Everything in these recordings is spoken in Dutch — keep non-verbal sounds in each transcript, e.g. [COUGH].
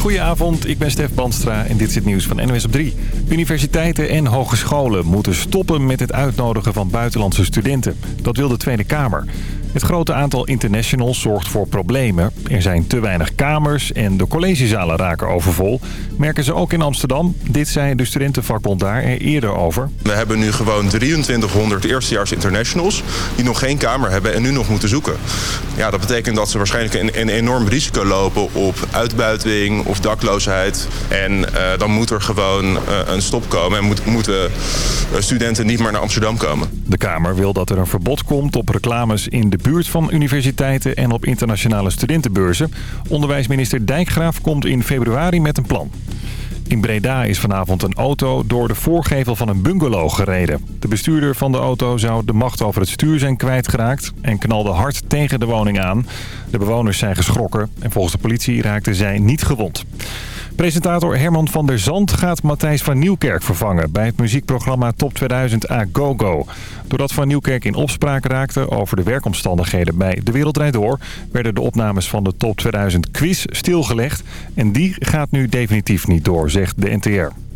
Goedenavond, ik ben Stef Bandstra en dit is het nieuws van NWS op 3. Universiteiten en hogescholen moeten stoppen met het uitnodigen van buitenlandse studenten. Dat wil de Tweede Kamer. Het grote aantal internationals zorgt voor problemen. Er zijn te weinig kamers en de collegezalen raken overvol. Merken ze ook in Amsterdam. Dit zei de studentenvakbond daar er eerder over. We hebben nu gewoon 2300 eerstejaars internationals die nog geen kamer hebben en nu nog moeten zoeken. Ja, dat betekent dat ze waarschijnlijk een, een enorm risico lopen op uitbuiting of dakloosheid. En eh, dan moet er gewoon uh, een stop komen en moet, moeten uh, studenten niet meer naar Amsterdam komen. De Kamer wil dat er een verbod komt op reclames in de buurt van universiteiten en op internationale studentenbeurzen. Onderwijsminister Dijkgraaf komt in februari met een plan. In Breda is vanavond een auto door de voorgevel van een bungalow gereden. De bestuurder van de auto zou de macht over het stuur zijn kwijtgeraakt... en knalde hard tegen de woning aan. De bewoners zijn geschrokken en volgens de politie raakten zij niet gewond. Presentator Herman van der Zand gaat Matthijs van Nieuwkerk vervangen... bij het muziekprogramma Top 2000 A Go Go. Doordat Van Nieuwkerk in opspraak raakte over de werkomstandigheden bij De Wereld Draait Door... werden de opnames van de Top 2000 quiz stilgelegd. En die gaat nu definitief niet door, zegt de NTR.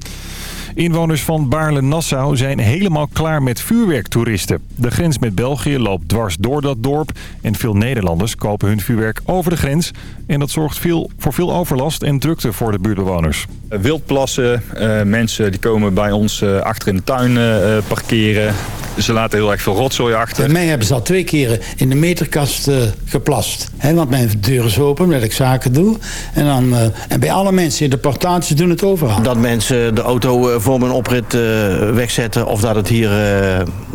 Inwoners van Baarle-Nassau zijn helemaal klaar met vuurwerktoeristen. De grens met België loopt dwars door dat dorp. En veel Nederlanders kopen hun vuurwerk over de grens. En dat zorgt veel, voor veel overlast en drukte voor de buurtbewoners. Wildplassen, uh, mensen die komen bij ons uh, achter in de tuin uh, parkeren. Ze laten heel erg veel rotzooi achter. Bij mij hebben ze al twee keren in de meterkast geplast. He, want mijn deur is open, omdat ik zaken doe. En, dan, en bij alle mensen in de portaties doen het overal. Dat mensen de auto voor mijn oprit wegzetten of dat het hier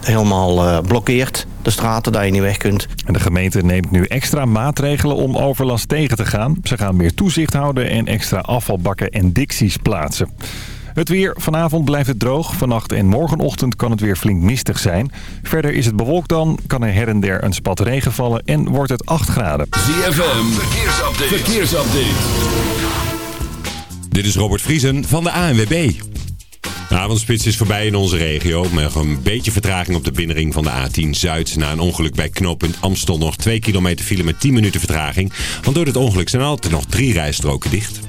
helemaal blokkeert de straten dat je niet weg kunt. En de gemeente neemt nu extra maatregelen om overlast tegen te gaan. Ze gaan meer toezicht houden en extra afvalbakken en dicties plaatsen. Het weer. Vanavond blijft het droog. Vannacht en morgenochtend kan het weer flink mistig zijn. Verder is het bewolkt dan, kan er her en der een spat regen vallen en wordt het 8 graden. ZFM, verkeersupdate. verkeersupdate. Dit is Robert Vriesen van de ANWB. De avondspits is voorbij in onze regio. Met een beetje vertraging op de binnenring van de A10 Zuid. Na een ongeluk bij knooppunt Amstel nog 2 kilometer file met 10 minuten vertraging. Want door het ongeluk zijn altijd nog drie rijstroken dicht.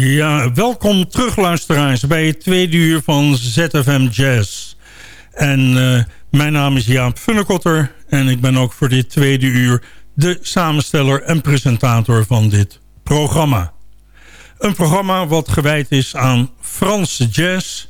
Ja, welkom terug luisteraars bij het tweede uur van ZFM Jazz. En uh, mijn naam is Jaap Funnekotter en ik ben ook voor dit tweede uur de samensteller en presentator van dit programma. Een programma wat gewijd is aan Franse jazz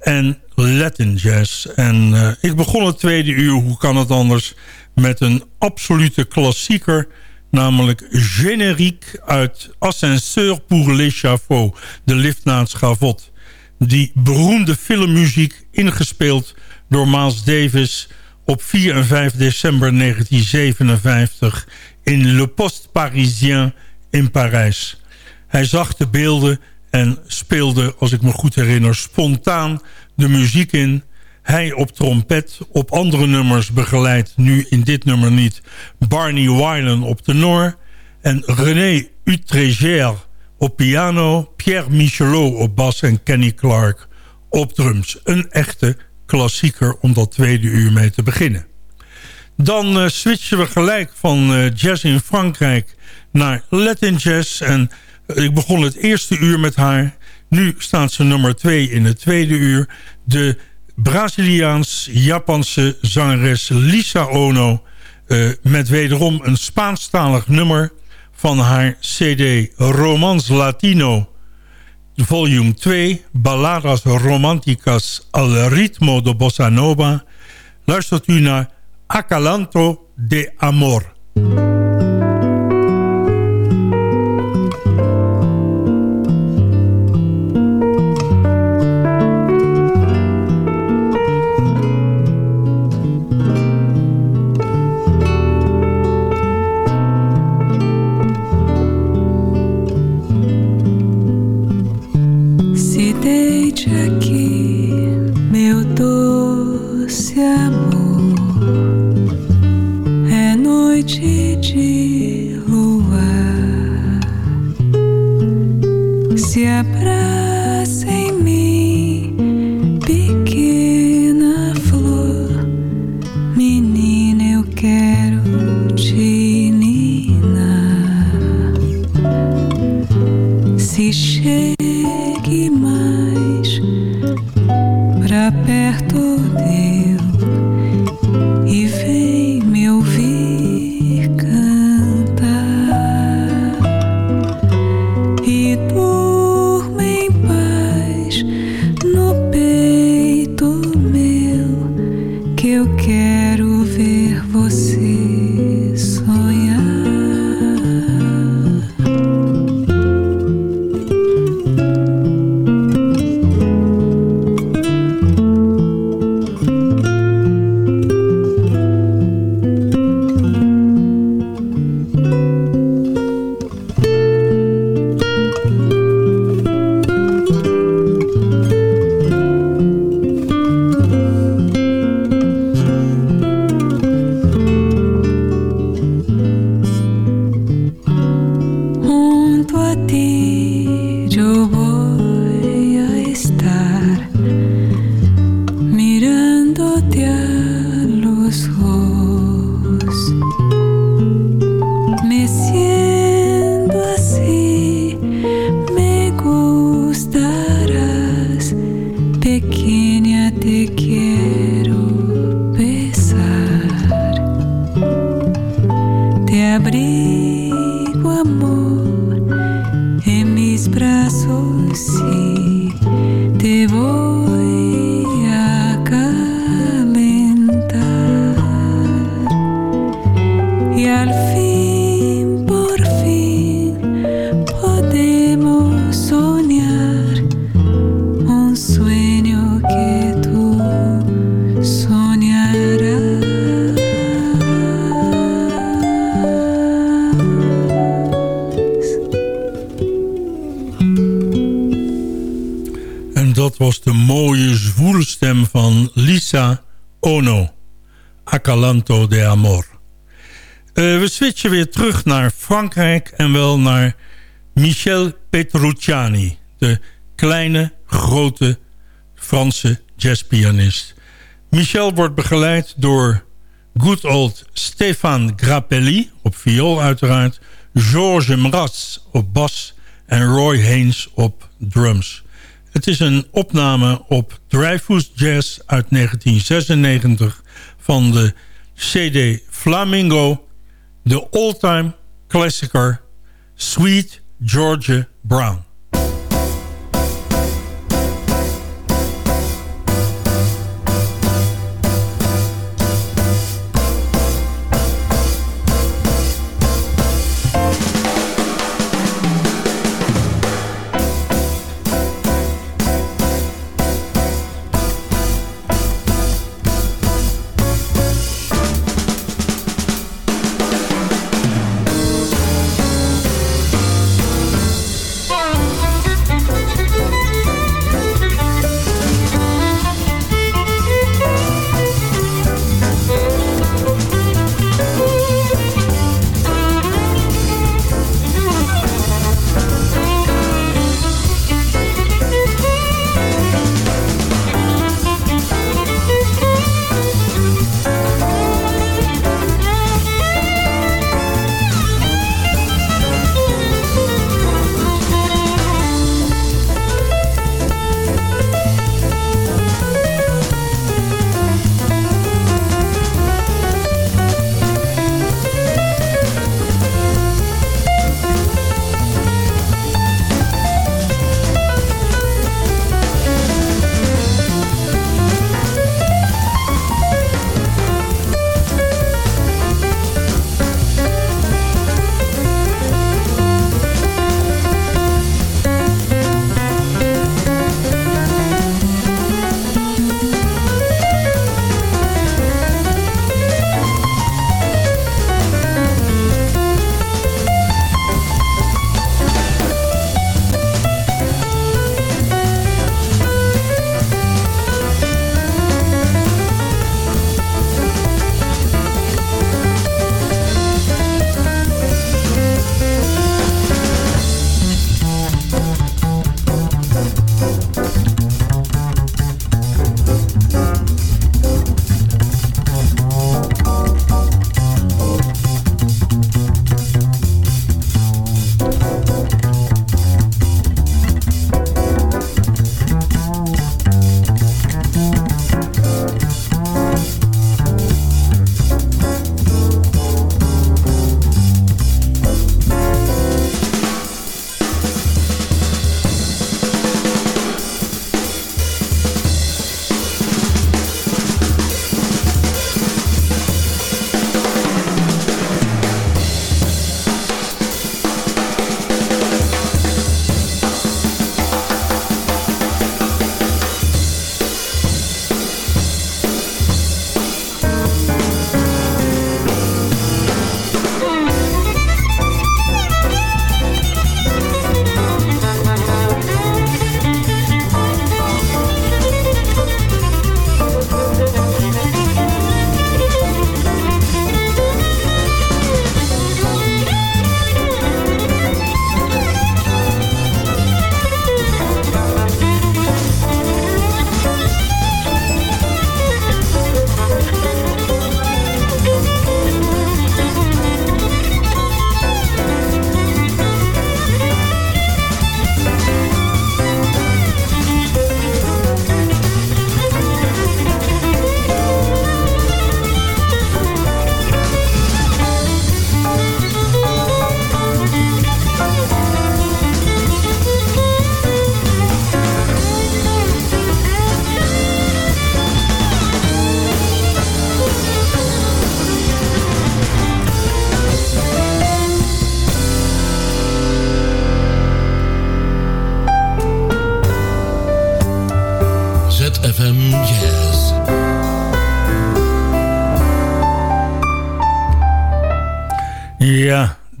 en Latin jazz. En uh, ik begon het tweede uur, hoe kan het anders, met een absolute klassieker namelijk Générique uit Ascenseur pour l'échafaud, de lift naar het schavot. Die beroemde filmmuziek ingespeeld door Miles Davis op 4 en 5 december 1957 in Le Poste Parisien in Parijs. Hij zag de beelden en speelde, als ik me goed herinner, spontaan de muziek in hij op trompet, op andere nummers begeleid, nu in dit nummer niet, Barney Wylan op tenor en René Utreger op piano, Pierre Michelot op bas en Kenny Clark op drums. Een echte klassieker om dat tweede uur mee te beginnen. Dan uh, switchen we gelijk van uh, jazz in Frankrijk naar Latin jazz. En uh, ik begon het eerste uur met haar. Nu staat ze nummer twee in het tweede uur. De Braziliaans-Japanse zangeres Lisa Ono... Uh, met wederom een Spaanstalig nummer van haar cd Romans Latino... volume 2, Balladas Románticas al ritmo de Bossa Nova... luistert u naar Acalanto de Amor... weer terug naar Frankrijk en wel naar Michel Petrucciani. De kleine, grote Franse jazzpianist. Michel wordt begeleid door good old Stéphane Grappelli op viool uiteraard... Georges Mraz op bas en Roy Haynes op drums. Het is een opname op Dreyfus Jazz uit 1996 van de CD Flamingo, de all-time klassieker Sweet Georgia Brown.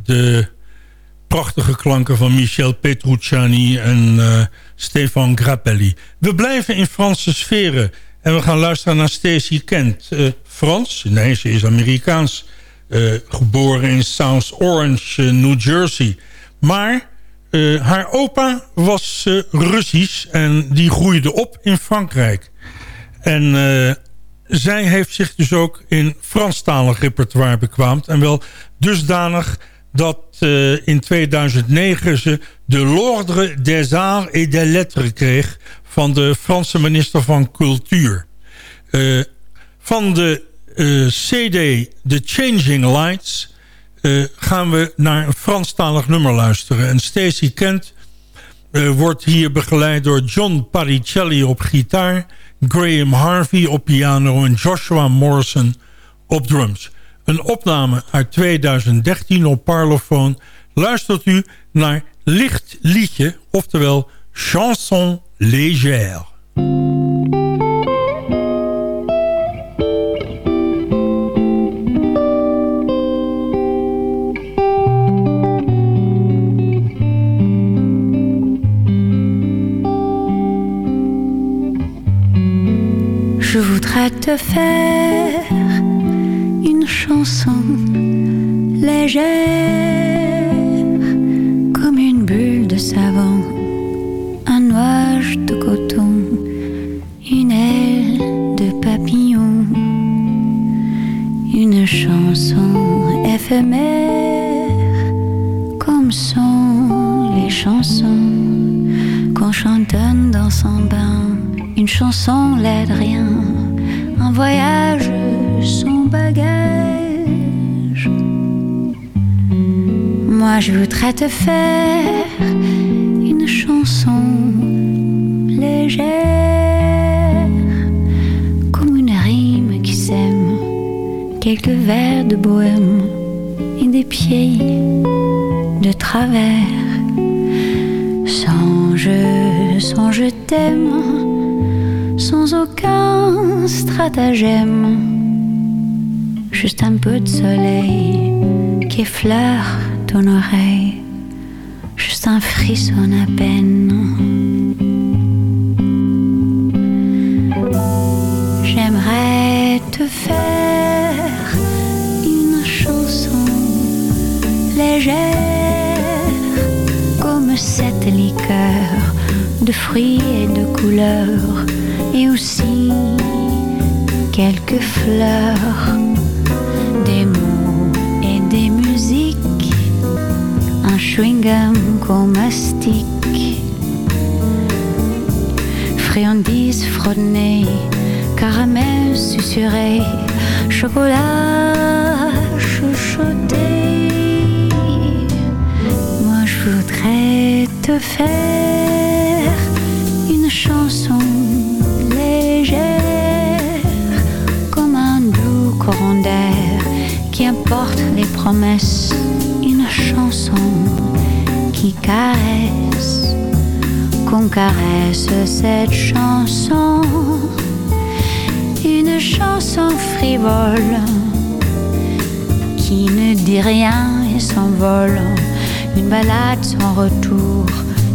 De prachtige klanken van Michel Petrucciani en uh, Stefan Grappelli. We blijven in Franse sferen en we gaan luisteren naar Stacey Kent. Uh, Frans? Nee, ze is Amerikaans. Uh, geboren in South Orange, New Jersey. Maar haar opa was Russisch en die groeide op in Frankrijk. En zij heeft zich dus ook in Franstalig repertoire bekwaamd. En wel dusdanig dat uh, in 2009 ze de l'Ordre des Arts et des Lettres kreeg... van de Franse minister van Cultuur. Uh, van de uh, CD The Changing Lights... gaan we naar een Franstalig nummer luisteren. En Stacey Kent wordt hier begeleid door John Paricelli op gitaar... Graham Harvey op piano en Joshua Morrison op drums. Een opname uit 2013 op Parlophone luistert u naar Licht Liedje, oftewel Chanson Légère. Je voudrais te faire une chanson légère comme une bulle de savon, un nuage de coton, une aile de papillon, une chanson éphémère comme sont les chansons qu'on chantonne dans son bain. Une chanson l'aide rien, un voyage son bagage. Moi je voudrais te faire une chanson légère, comme une rime qui sème, quelques vers de bohème et des pieds de travers. Sans je, sans je t'aime, sans aucun stratagème. Juste un peu de soleil qui effleure ton oreille, juste un frisson à peine. J'aimerais te faire une chanson légère comme cette liqueur de fruits et de couleurs et aussi quelques fleurs des mots et des musiques, un chewing-gum qu'on mastique, friandises fredonnées, caramel susurré, chocolat chuchoté. Moi je voudrais te faire une chanson qui apporte les promesses, une chanson qui caresse, qu'on caresse cette chanson, une chanson frivole qui ne dit rien et s'envole, une balade sans retour,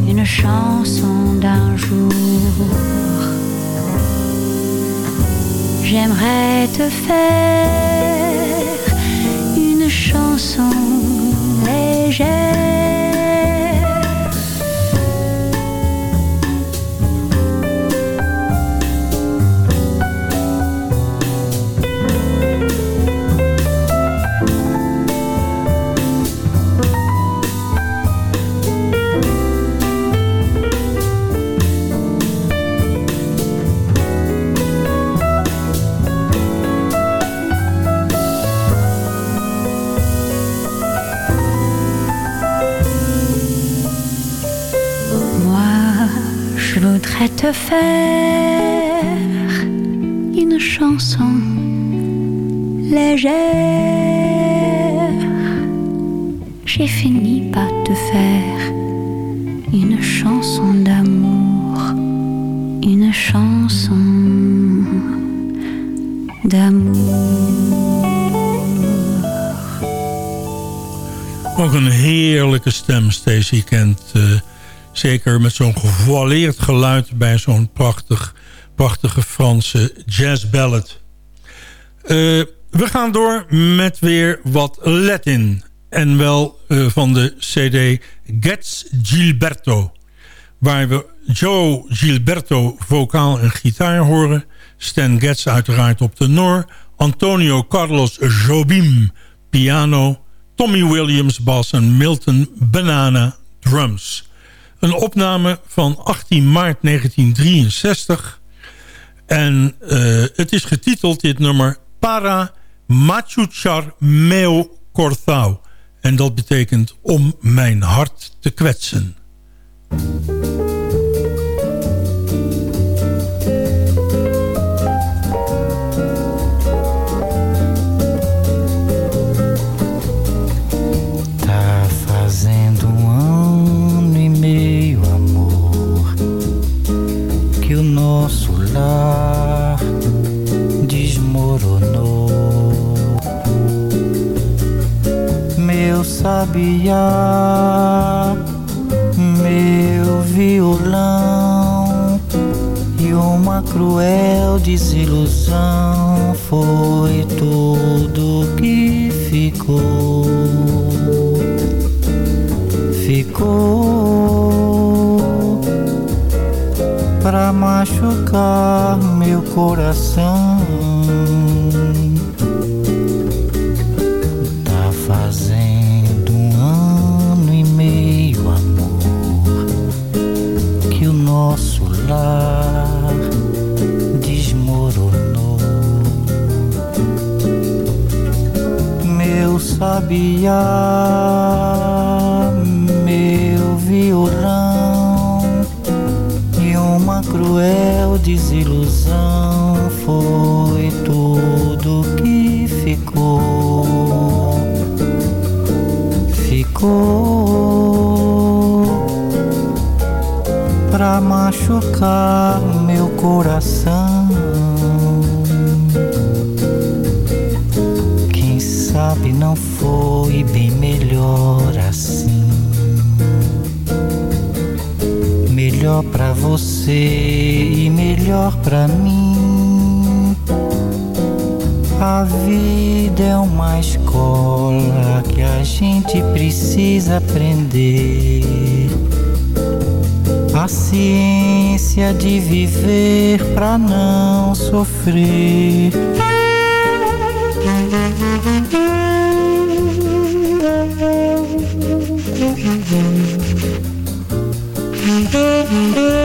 une chanson d'un jour. J'aimerais te faire une chanson légère. Voudrais te faire une chanson légère. J'ai fini par te faire une chanson d'amour, une chanson d'amour. Ook een heerlijke stem, Stacey Kent. Uh, Zeker met zo'n gevoileerd geluid bij zo'n prachtig, prachtige Franse jazzballad. Uh, we gaan door met weer wat Latin. En wel uh, van de cd Gets Gilberto. Waar we Joe Gilberto vocaal en gitaar horen. Stan Getz uiteraard op tenor. Antonio Carlos Jobim piano. Tommy Williams bas en Milton Banana drums. Een opname van 18 maart 1963. En uh, het is getiteld dit nummer Para Machuchar Meo Corthau. En dat betekent om mijn hart te kwetsen. Sabiá, meu violão e uma cruel desilusão foi tudo que ficou. Ficou pra machucar meu coração. Sabiá, meu violão e uma cruel desilusão foi tudo que ficou. Ficou pra machucar meu coração. sabe, não foi bem melhor assim. Melhor pra você e melhor pra mim. A vida é uma escola que a gente precisa aprender paciência de viver pra não sofrer. [LAUGHS]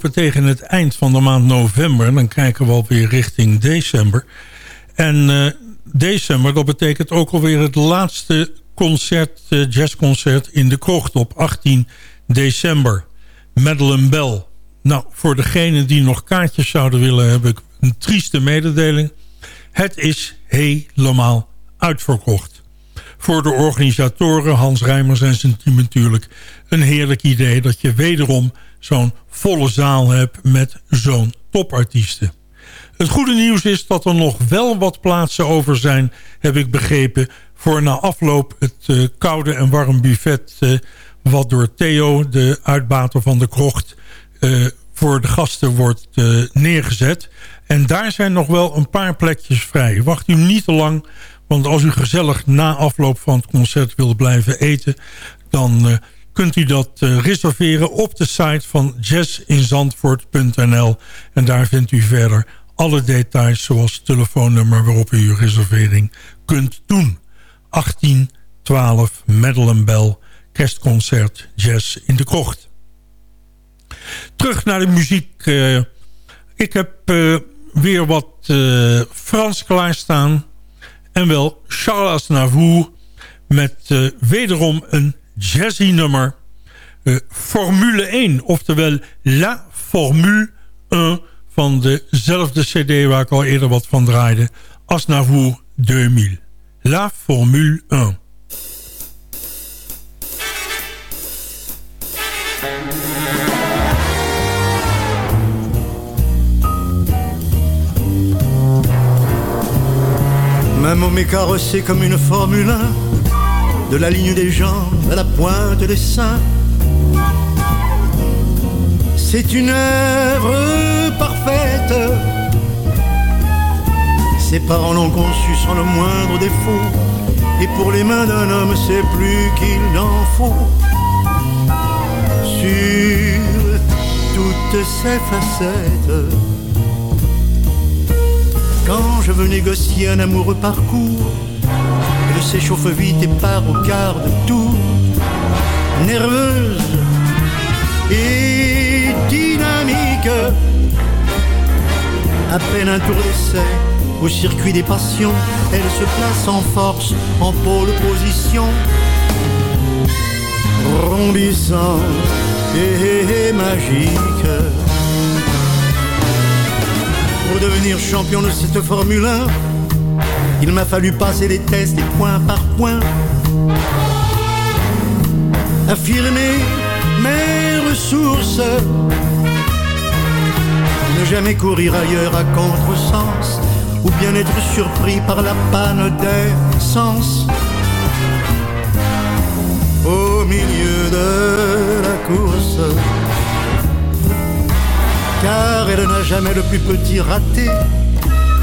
tegen het eind van de maand november. Dan kijken we alweer richting december. En uh, december, dat betekent ook alweer het laatste concert, uh, jazzconcert in de krocht op 18 december. Madeleine Bell. Nou, voor degenen die nog kaartjes zouden willen... heb ik een trieste mededeling. Het is helemaal uitverkocht. Voor de organisatoren, Hans Rijmers en zijn team natuurlijk... een heerlijk idee dat je wederom zo'n volle zaal hebt... met zo'n topartiesten. Het goede nieuws is dat er nog wel wat plaatsen over zijn... heb ik begrepen, voor na afloop het uh, koude en warm buffet... Uh, wat door Theo, de uitbater van de krocht... Uh, voor de gasten wordt neergezet. En daar zijn nog wel een paar plekjes vrij. Wacht u niet te lang, want als u gezellig na afloop van het concert wilt blijven eten... dan kunt u dat uh, reserveren op de site van jazzinzandvoort.nl. En daar vindt u verder alle details zoals het telefoonnummer waarop u uw reservering kunt doen. 1812 Madeleine Bell kerstconcert Jazz in de Krocht. Terug naar de muziek. Uh, ik heb uh, weer wat Frans klaarstaan. En wel Charles Aznavour met wederom een jazzy nummer. Uh, Formule 1, oftewel La Formule 1 van dezelfde cd waar ik al eerder wat van draaide. Aznavour 2000. La Formule 1. Même homme carrossé comme une Formule 1 De la ligne des jambes à la pointe des seins C'est une œuvre parfaite. Ses parents l'ont conçu sans le moindre défaut. Et pour les mains d'un homme c'est plus qu'il n'en faut. Sur toutes ses facettes. Quand je veux négocier un amoureux parcours, elle s'échauffe vite et part au quart de tour. Nerveuse et dynamique. À peine un tour d'essai au circuit des passions, elle se place en force en pôle position. Rondissant et magique pour devenir champion de cette Formule 1, il m'a fallu passer les tests et point par point. Affirmer mes ressources. Ne jamais courir ailleurs à contresens. Ou bien être surpris par la panne d'essence. Au milieu de la course car elle n'a jamais le plus petit raté,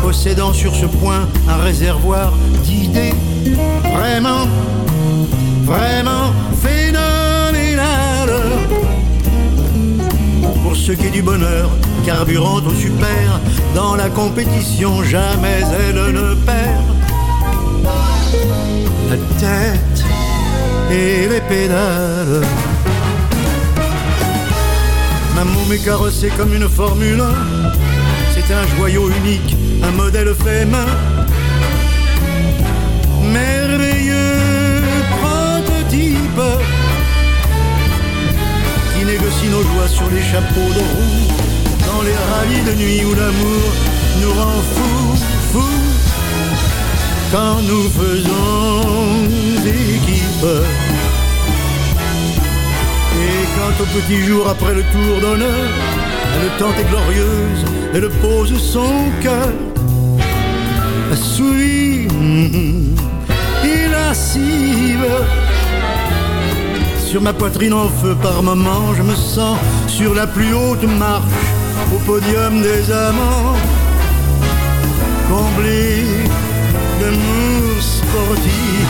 possédant sur ce point un réservoir d'idées vraiment, vraiment phénoménal. Pour ce qui est du bonheur, carburant au super, dans la compétition jamais elle ne perd. La tête et les pédales Maman m'est carrossé comme une Formule 1 C'est un joyau unique, un modèle fait main. Merveilleux prototype Qui négocie nos joies sur les chapeaux de roue. Dans les rallyes de nuit où l'amour nous rend fous, fous. Quand nous faisons équipe. Au petit jour après le tour d'honneur, elle tente est glorieuse, elle pose son cœur. Et lascive. Sur ma poitrine en feu par moments, je me sens sur la plus haute marche, au podium des amants, comblé d'amour sportive.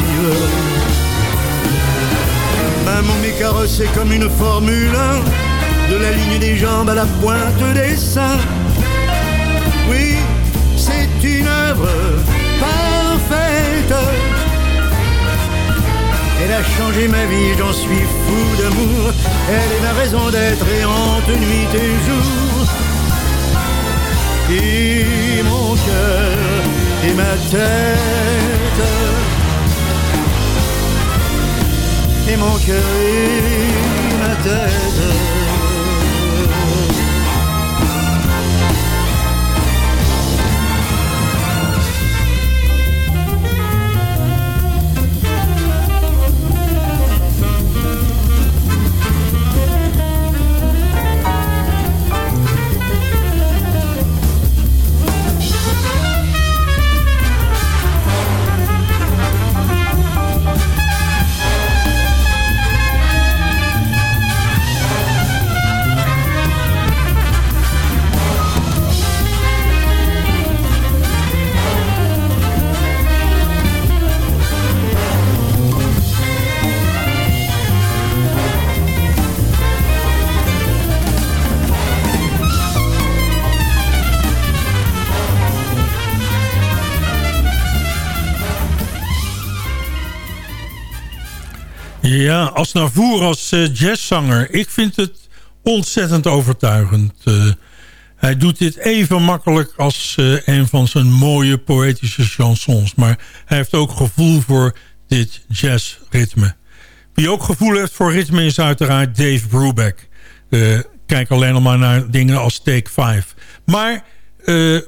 Maman m'est carrossé comme une Formule 1 De la ligne des jambes à la pointe des seins Oui, parfaite. Elle a changé ma vie, j'en suis fou d'amour. Elle est ma raison d'être et hante nuit et jour. Et mon cœur et ma tête. Et mon cœur et ma tête. Ja, als Navour als uh, jazzzanger. Ik vind het ontzettend overtuigend. Uh, hij doet dit even makkelijk als uh, een van zijn mooie poëtische chansons. Maar hij heeft ook gevoel voor dit jazzritme. Wie ook gevoel heeft voor ritme is uiteraard Dave Brubeck. kijk alleen al maar naar dingen als Take 5. Maar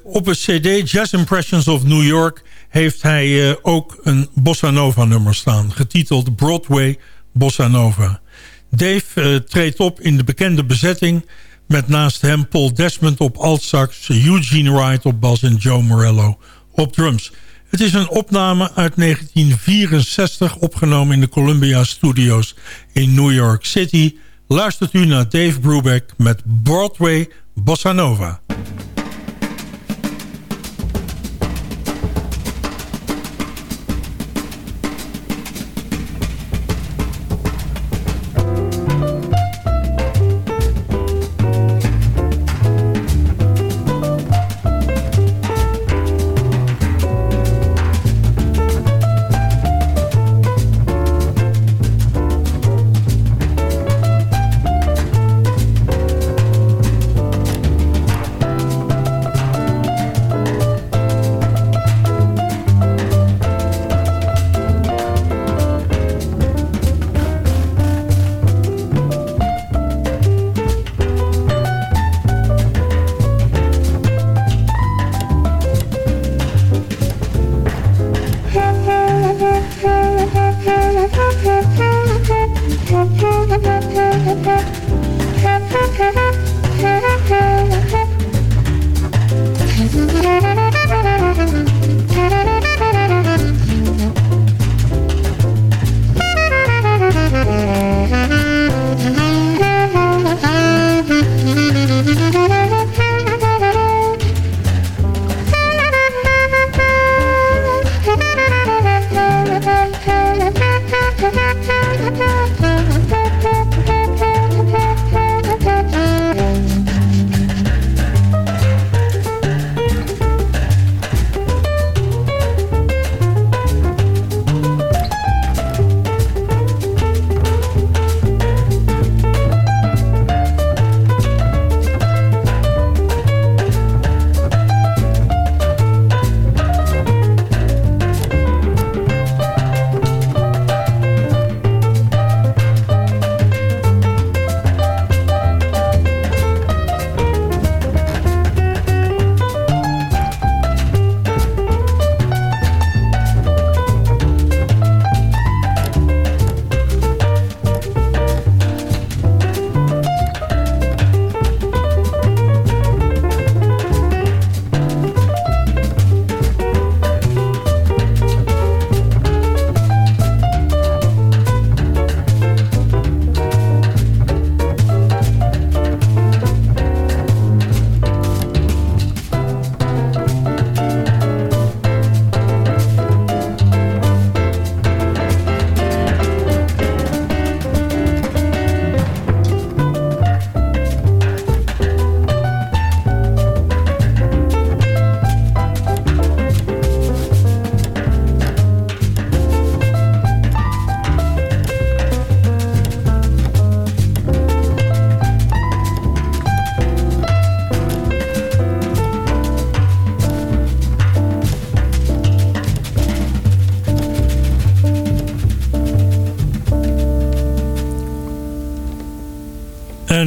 op het cd Jazz Impressions of New York heeft hij ook een bossa nova nummer staan. Getiteld Broadway Bossa Nova. Dave uh, treedt op in de bekende bezetting... met naast hem Paul Desmond op altsax... Eugene Wright op bas en Joe Morello op drums. Het is een opname uit 1964... opgenomen in de Columbia Studios in New York City. Luistert u naar Dave Brubeck met Broadway Bossa Nova.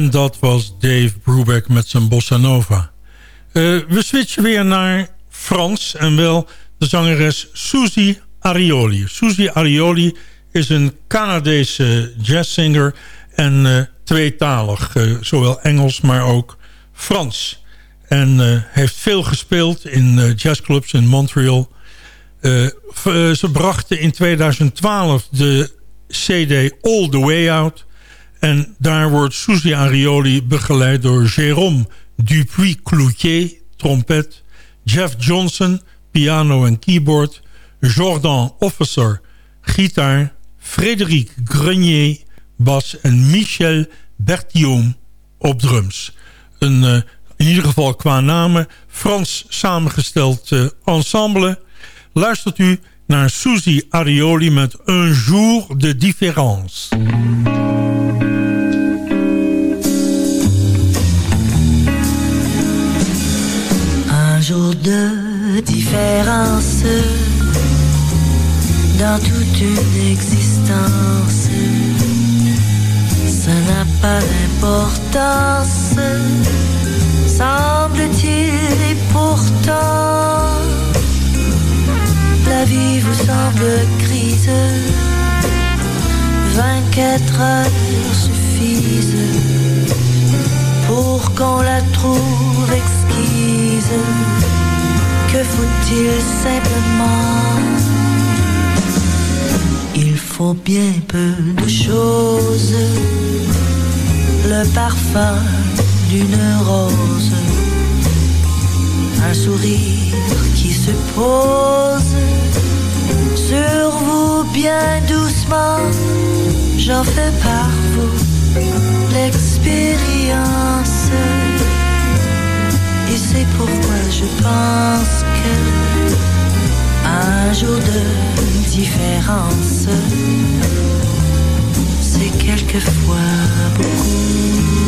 Dat was Dave Brubeck met zijn bossa nova. Uh, we switchen weer naar Frans en wel de zangeres Suzy Arioli. Suzy Arioli is een Canadese jazzzanger en uh, tweetalig. Uh, zowel Engels, maar ook Frans. En heeft veel gespeeld in jazzclubs in Montreal. ze brachten in 2012 de CD All The Way Out... En daar wordt Suzy Arioli begeleid door Jérôme Dupuis-Cloutier, trompet... Jeff Johnson, piano en keyboard... Jordan Officer, gitaar... Frédéric Grenier, bas en Michel Bertillon op drums. Een, uh, in ieder geval qua namen, Frans samengesteld uh, ensemble. Luistert u naar Suzy Arioli met Un jour de différence. Jour de différence dans toute une existence. Ça n'a pas d'importance, semble-t-il, et pourtant, la vie vous semble grise. 24 heures suffisent pour qu'on la trouve exquise. Que faut-il simplement? Il faut bien peu de choses. Le parfum d'une rose. Un sourire qui se pose sur vous bien doucement. J'en fais par vous l'expérience. Et c'est pourquoi je pense un jour de différence, c'est quelquefois beaucoup.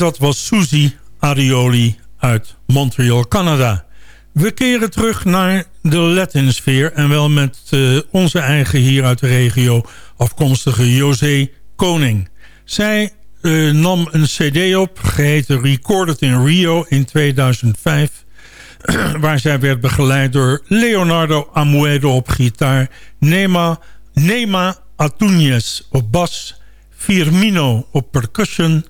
Dat was Suzy Arioli uit Montreal, Canada. We keren terug naar de Latin-sfeer... en wel met uh, onze eigen hier uit de regio afkomstige José Koning. Zij uh, nam een cd op, geheten Recorded in Rio in 2005... [CLEARS THROAT] waar zij werd begeleid door Leonardo Amuedo op gitaar... Nema, Nema Atuñez op bas... Firmino op percussion...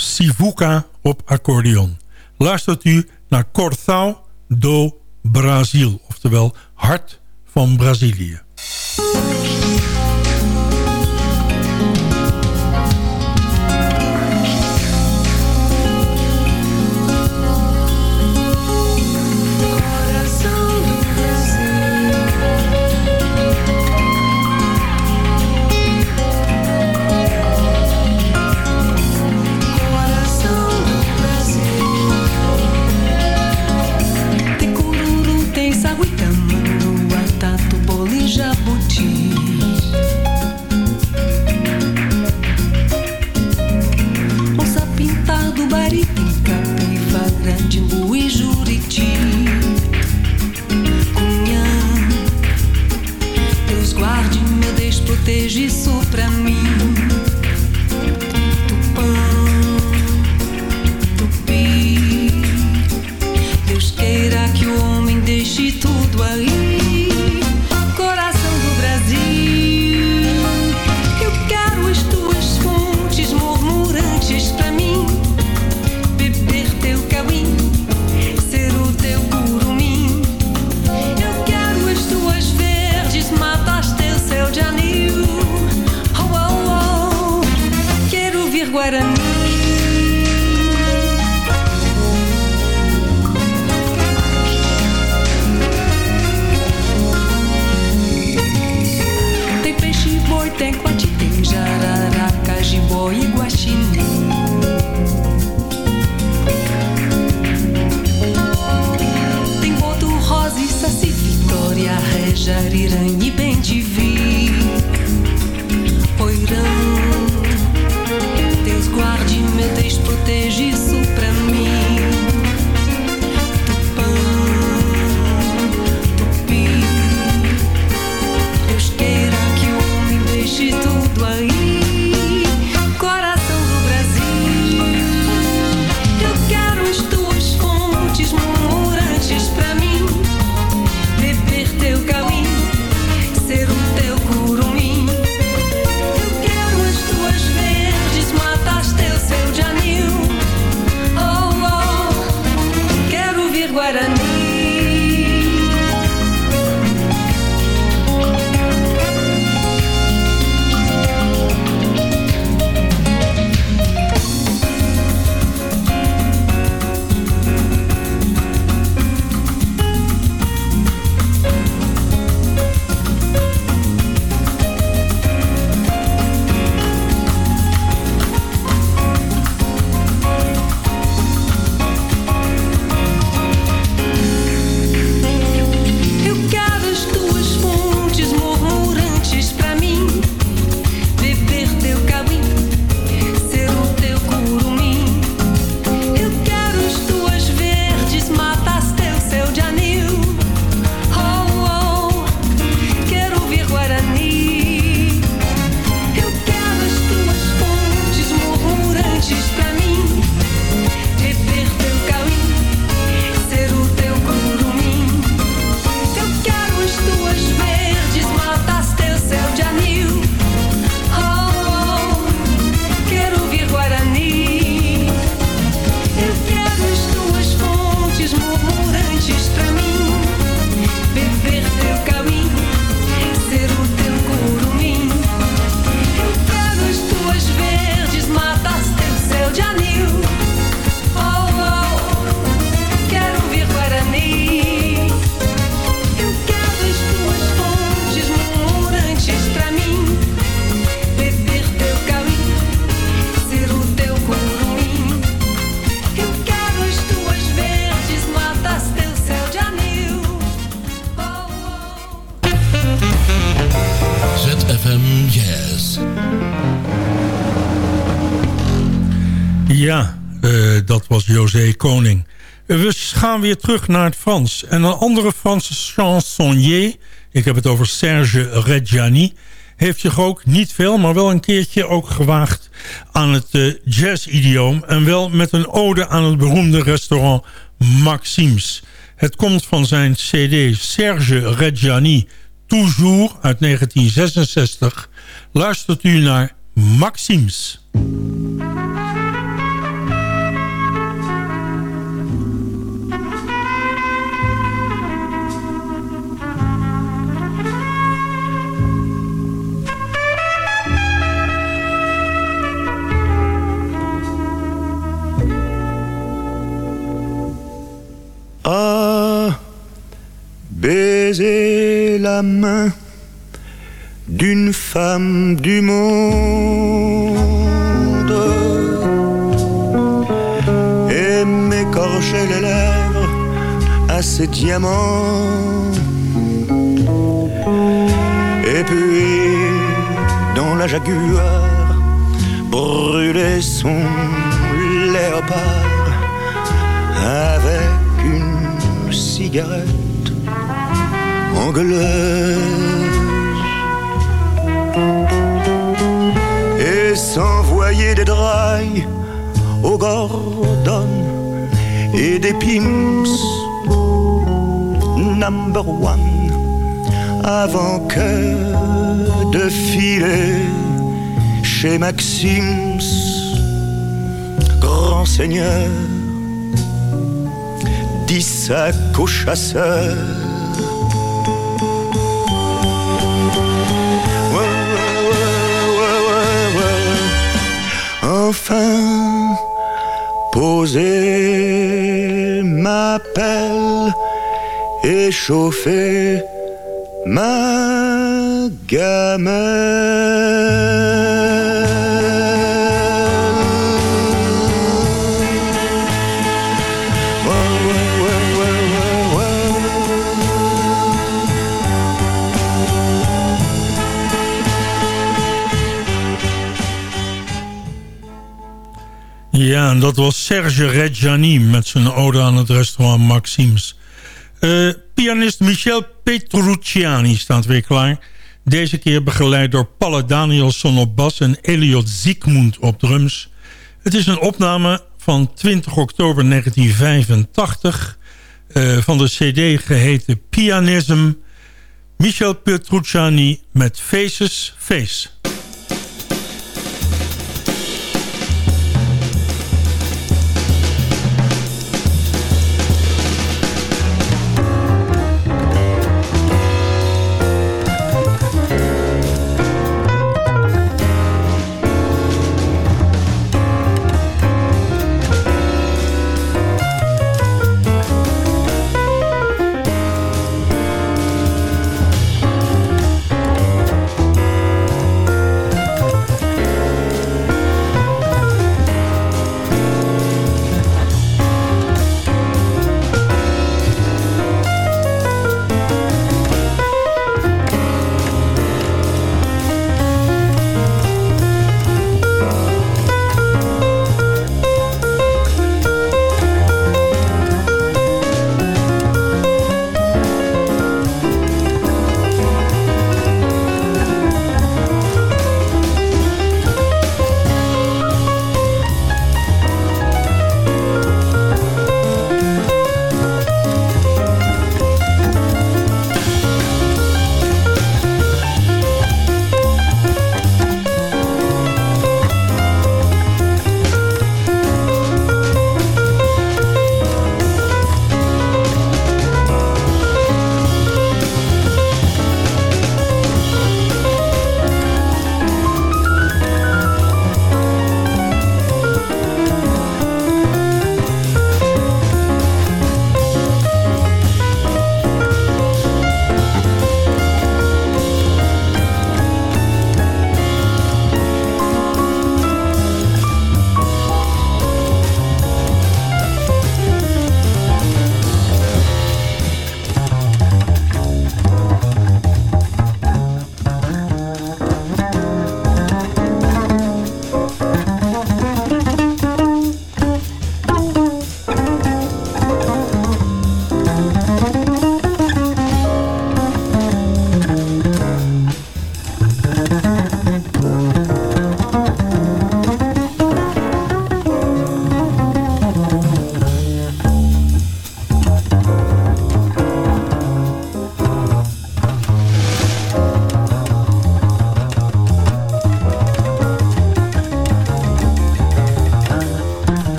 Sivuca op accordeon. Luistert u naar Corthao do Brasil, oftewel Hart van Brazilië. José Koning. We gaan weer terug naar het Frans. En een andere Franse chansonnier, ik heb het over Serge Reggiani... heeft zich ook niet veel, maar wel een keertje ook gewaagd aan het eh, jazz-idioom... en wel met een ode aan het beroemde restaurant Maxims. Het komt van zijn cd Serge Reggiani Toujours uit 1966. Luistert u naar Maxims. baiser la main d'une femme du monde et m'écorcher les lèvres à ses diamants. Et puis, dans la jaguar, brûler son léopard avec une cigarette et s'envoyer des drailles aux Gordon et des pimps number one avant que de filer chez Maxims grand seigneur dix sacs aux chasseurs. Enfin, poser ma pelle et chauffer ma gamelle. Ja, en dat was Serge Reggiani met zijn ode aan het restaurant Maxims. Eh, pianist Michel Petrucciani staat weer klaar. Deze keer begeleid door Palle Danielsson op bas en Elliot Ziekmund op drums. Het is een opname van 20 oktober 1985 eh, van de cd geheten Pianism. Michel Petrucciani met Faces Face.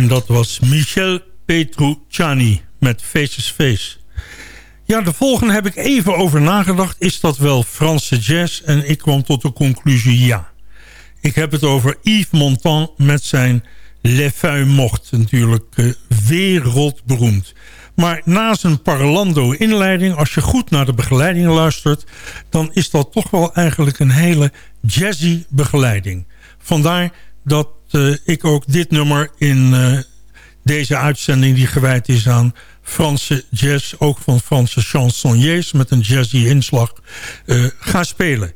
En dat was Michel Petrucciani met Faces Face. Ja, de volgende heb ik even over nagedacht. Is dat wel Franse jazz? En ik kwam tot de conclusie ja. Ik heb het over Yves Montand met zijn Les Feuilles Mortes. Natuurlijk uh, wereldberoemd. Maar na zijn Parlando-inleiding, als je goed naar de begeleiding luistert... dan is dat toch wel eigenlijk een hele jazzy begeleiding. Vandaar dat ik ook dit nummer in uh, deze uitzending... die gewijd is aan Franse jazz, ook van Franse chansonniers... met een jazzy inslag, uh, ga spelen.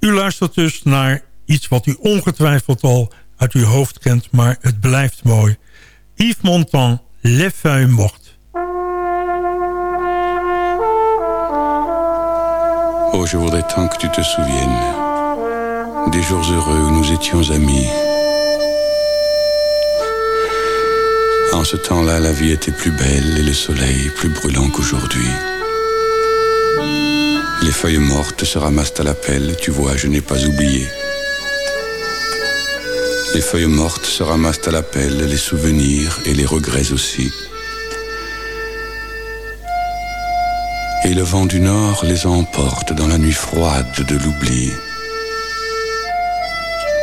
U luistert dus naar iets wat u ongetwijfeld al uit uw hoofd kent... maar het blijft mooi. Yves Montand, Les Feuilles Mortes. Oh, je voudrais tant que tu te souviennes des jours heureux où nous étions amis. En ce temps-là, la vie était plus belle et le soleil plus brûlant qu'aujourd'hui. Les feuilles mortes se ramassent à la pelle, tu vois, je n'ai pas oublié. Les feuilles mortes se ramassent à la pelle, les souvenirs et les regrets aussi. Et le vent du nord les emporte dans la nuit froide de l'oubli.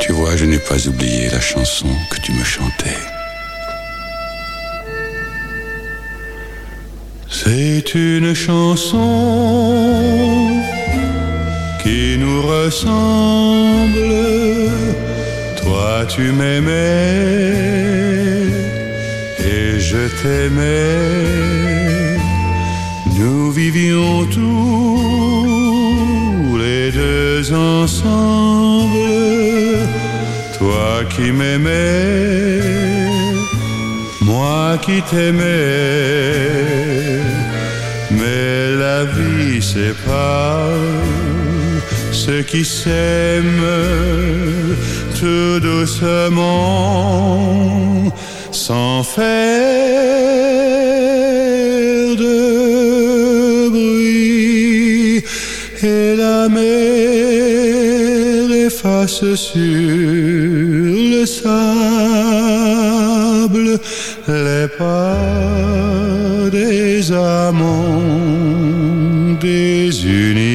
Tu vois, je n'ai pas oublié la chanson que tu me chantais. C'est une chanson qui nous ressemble. Toi, tu m'aimais et je t'aimais. Nous vivions tous les deux ensemble. Toi qui m'aimais, moi qui t'aimais. Mais la vie sépare ceux qui s'aiment tout doucement sans faire de bruit et la mer efface sur le sable les pas des amants désunis.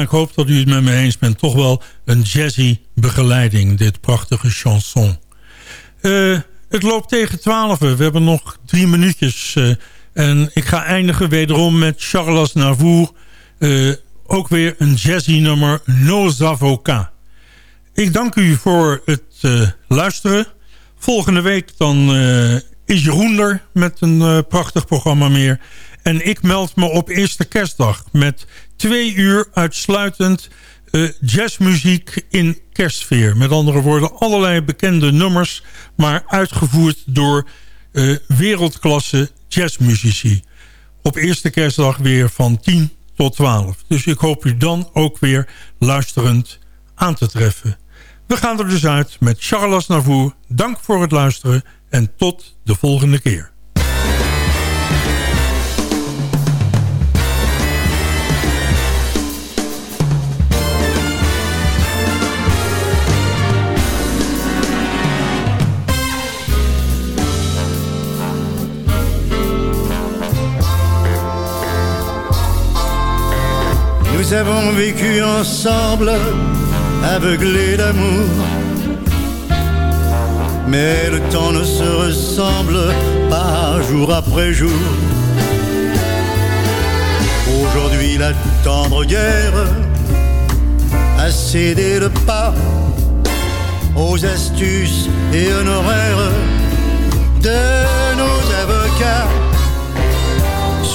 Ik hoop dat u het met me eens bent. Toch wel een jazzy begeleiding, dit prachtige chanson. Uh, het loopt tegen twaalf. We hebben nog drie minuutjes. Uh, en ik ga eindigen wederom met Charles Navour. Uh, ook weer een jazzy nummer, Nos Avocats. Ik dank u voor het luisteren. Volgende week dan is Jeroen er met een prachtig programma meer. En ik meld me op eerste kerstdag met twee uur uitsluitend uh, jazzmuziek in kerstsfeer. Met andere woorden, allerlei bekende nummers... maar uitgevoerd door uh, wereldklasse jazzmuzici. Op eerste kerstdag weer van 10 tot 12. Dus ik hoop u dan ook weer luisterend aan te treffen. We gaan er dus uit met Charles Navour. Dank voor het luisteren en tot de volgende keer. Nous avons vécu ensemble, aveuglés d'amour. Mais le temps ne se ressemble pas jour après jour. Aujourd'hui, la tendre guerre a cédé le pas aux astuces et honoraires de nos avocats.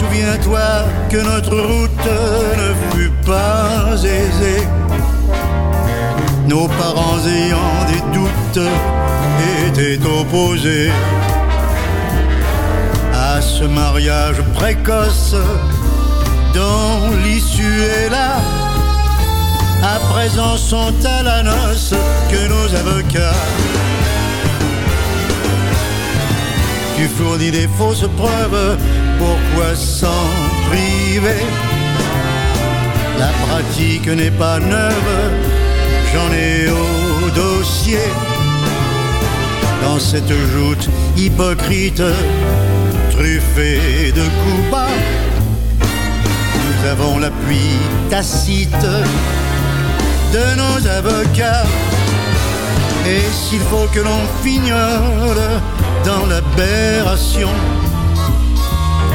Souviens-toi que notre route ne fut pas aisée. Nos parents ayant des doutes étaient opposés à ce mariage précoce dont l'issue est là. À présent sont à la noce que nos avocats. Tu fournis des fausses preuves, pourquoi s'en priver? La pratique n'est pas neuve, j'en ai au dossier. Dans cette joute hypocrite, truffée de coups bas, nous avons l'appui tacite de nos avocats. Et s'il faut que l'on fignole dans l'aberration,